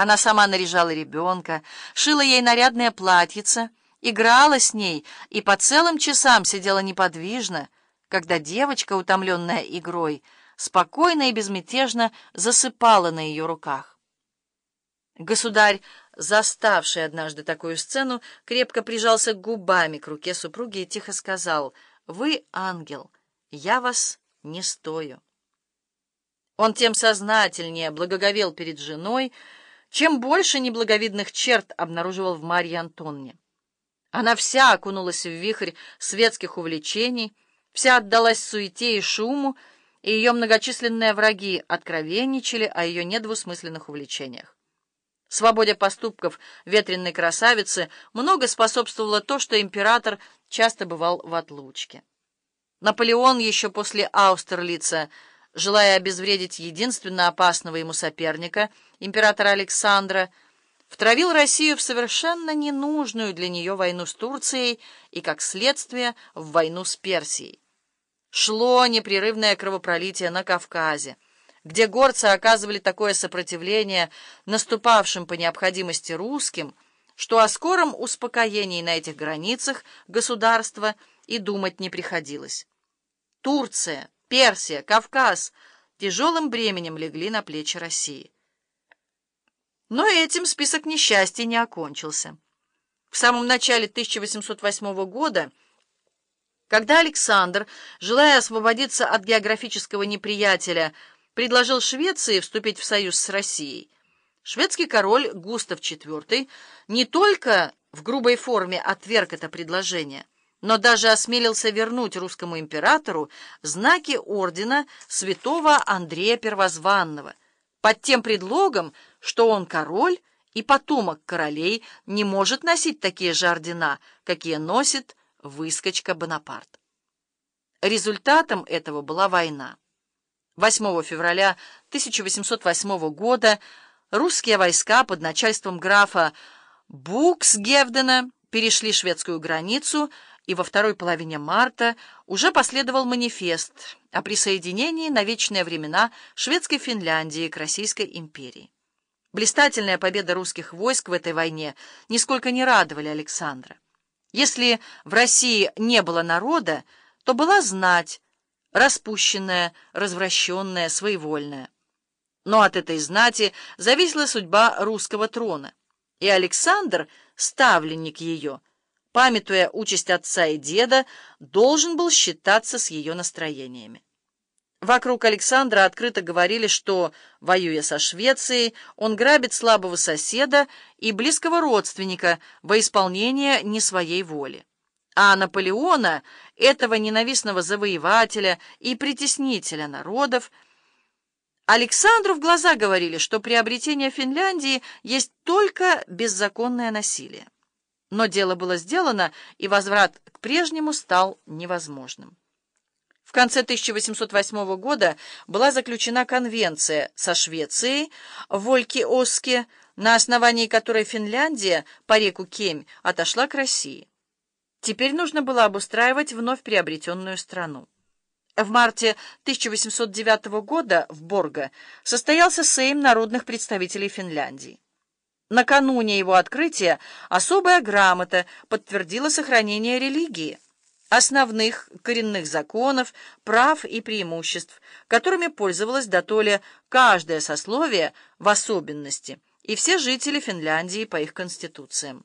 Она сама наряжала ребенка, шила ей нарядное платьице, играла с ней и по целым часам сидела неподвижно, когда девочка, утомленная игрой, спокойно и безмятежно засыпала на ее руках. Государь, заставший однажды такую сцену, крепко прижался губами к руке супруги и тихо сказал «Вы ангел, я вас не стою». Он тем сознательнее благоговел перед женой, чем больше неблаговидных черт обнаруживал в Марье Антонне. Она вся окунулась в вихрь светских увлечений, вся отдалась суете и шуму, и ее многочисленные враги откровенничали о ее недвусмысленных увлечениях. Свободе поступков ветренной красавицы много способствовало то, что император часто бывал в отлучке. Наполеон еще после Аустерлица желая обезвредить единственно опасного ему соперника, императора Александра, втравил Россию в совершенно ненужную для нее войну с Турцией и, как следствие, в войну с Персией. Шло непрерывное кровопролитие на Кавказе, где горцы оказывали такое сопротивление наступавшим по необходимости русским, что о скором успокоении на этих границах государства и думать не приходилось. Турция, Персия, Кавказ тяжелым бременем легли на плечи России. Но этим список несчастий не окончился. В самом начале 1808 года, когда Александр, желая освободиться от географического неприятеля, предложил Швеции вступить в союз с Россией, шведский король Густав IV не только в грубой форме отверг это предложение, но даже осмелился вернуть русскому императору знаки ордена святого Андрея Первозванного, под тем предлогом, что он король и потомок королей не может носить такие же ордена, какие носит выскочка Бонапарт. Результатом этого была война. 8 февраля 1808 года русские войска под начальством графа Буксгевдена перешли шведскую границу и во второй половине марта уже последовал манифест о присоединении на вечные времена шведской Финляндии к Российской империи. Блистательная победа русских войск в этой войне нисколько не радовали Александра. Если в России не было народа, то была знать, распущенная, развращенная, своевольная. Но от этой знати зависела судьба русского трона, и Александр, ставленник ее, памятуя участь отца и деда, должен был считаться с ее настроениями. Вокруг Александра открыто говорили, что, воюя со Швецией, он грабит слабого соседа и близкого родственника во исполнение не своей воли. А Наполеона, этого ненавистного завоевателя и притеснителя народов, Александру в глаза говорили, что приобретение Финляндии есть только беззаконное насилие. Но дело было сделано, и возврат к прежнему стал невозможным. В конце 1808 года была заключена конвенция со Швецией в Вольке-Оске, на основании которой Финляндия по реку Кемь отошла к России. Теперь нужно было обустраивать вновь приобретенную страну. В марте 1809 года в Борго состоялся Сейм народных представителей Финляндии. Накануне его открытия особая грамота подтвердила сохранение религии, основных коренных законов, прав и преимуществ, которыми пользовалось дотоле каждое сословие в особенности и все жители Финляндии по их конституциям.